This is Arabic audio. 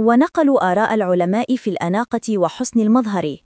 ونقلوا آراء العلماء في الأناقة وحسن المظهر.